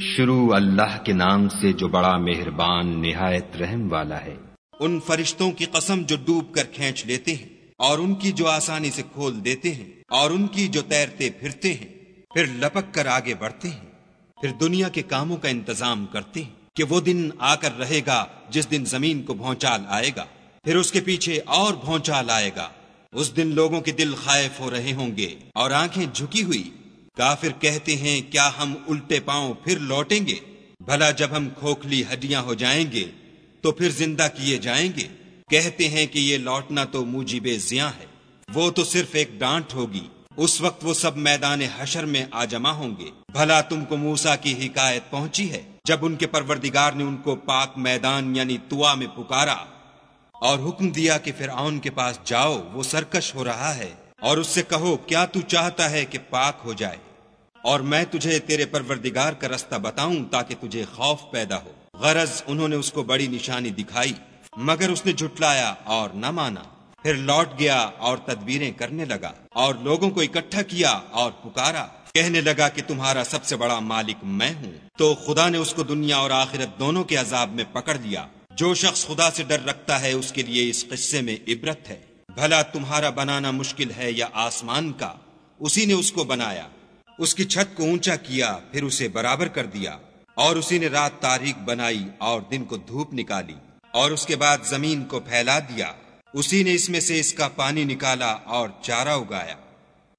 شروع اللہ کے نام سے جو بڑا مہربان نہایت رحم والا ہے۔ ان فرشتوں کی قسم جو ڈوب کر کھینچ لیتے ہیں اور ان کی جو آسانی سے کھول دیتے ہیں اور ان کی جو تیرتے پھرتے ہیں، پھر لپک کر آگے بڑھتے ہیں۔ پھر دنیا کے کاموں کا انتظام کرتے ہیں کہ وہ دن آ کر رہے گا جس دن زمین کو بھونچال آئے گا، پھر اس کے پیچھے اور بھونچال آئے گا۔ اس دن لوگوں کے دل خائف ہو رہے ہوں گے اور آنکھیں جھکی ہوئی کافر کہتے ہیں، کیا ہم الٹے پاؤں پھر لوٹیں گے؟ بھلا جب ہم کھوکھلی ہڈیاں ہو جائیں گے، تو پھر زندہ کیے جائیں گے؟ کہتے ہیں کہ یہ لوٹنا تو موجب زیاں ہے، وہ تو صرف ایک ڈانٹ ہوگی۔ اس وقت وہ سب میدان حشر میں آ جمع ہوں گے۔ بھلا تم کو موسا کی حکایت پہنچی ہے۔ جب ان کے پروردگار نے ان کو پاک میدان یعنی توا میں پکارا اور حکم دیا کہ پھر کے پاس جاؤ، وہ سرکش ہو رہا ہے۔ اور اس سے کہو، کیا تو چاہتا ہے کہ پاک ہو جائے؟ اور میں تجھے تیرے پروردگار کا رستہ بتاؤں تاکہ تجھے خوف پیدا ہو۔ غرض انہوں نے اس کو بڑی نشانی دکھائی، مگر اس نے جھٹلایا اور نہ مانا۔ پھر لوٹ گیا اور تدبیریں کرنے لگا اور لوگوں کو اکٹھا کیا اور پکارا۔ کہنے لگا کہ تمہارا سب سے بڑا مالک میں ہوں۔ تو خدا نے اس کو دنیا اور آخرت دونوں کے عذاب میں پکڑ لیا۔ جو شخص خدا سے ڈر رکھتا ہے، اس کے لیے اس قصے میں عبرت ہے۔ بھلا تمہارا بنانا مشکل ہے یا آسمان کا، اسی نے اس کو بنایا۔ اس کی چھت کو اونچا کیا، پھر اسے برابر کر دیا، اور اسی نے رات تاریخ بنائی اور دن کو دھوپ نکالی، اور اس کے بعد زمین کو پھیلا دیا۔ اسی نے اس میں سے اس کا پانی نکالا اور چارہ اگایا،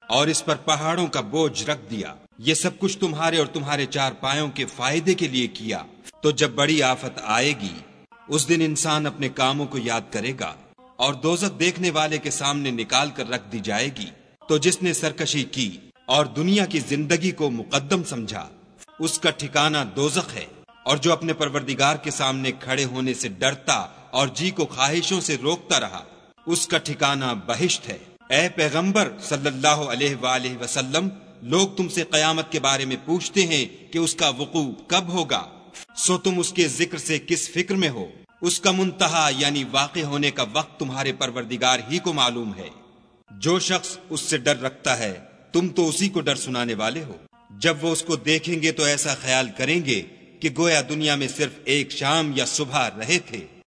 اور اس پر پہاڑوں کا بوجھ رکھ دیا۔ یہ سب کچھ تمہارے اور تمہارے چار پایوں کے فائدے کے لیے کیا۔ تو جب بڑی آفت آئے گی، اس دن انسان اپنے کاموں کو یاد کرے گا، اور دوزک دیکھنے والے کے سامنے نکال کر رکھ دی جائے گی۔ تو جس نے سرکشی کی اور دنیا کی زندگی کو مقدم سمجھا۔ اس کا ٹھکانہ دوزخ ہے۔ اور جو اپنے پروردگار کے سامنے کھڑے ہونے سے ڈرتا اور جی کو خواہشوں سے روکتا رہا، اس کا ٹھکانہ بہشت ہے۔ اے پیغمبر صلی اللہ علیہ وآلہ وسلم، لوگ تم سے قیامت کے بارے میں پوچھتے ہیں کہ اس کا وقوع کب ہوگا۔ سو تم اس کے ذکر سے کس فکر میں ہو؟ اس کا منتہا یعنی واقع ہونے کا وقت تمہارے پروردگار ہی کو معلوم ہے۔ جو شخص اس سے ڈر رکھتا ہے تم تو اسی کو ڈر سنانے والے ہو۔ جب وہ اس کو دیکھیں گے تو ایسا خیال کریں گے کہ گویا دنیا میں صرف ایک شام یا صبح رہے تھے۔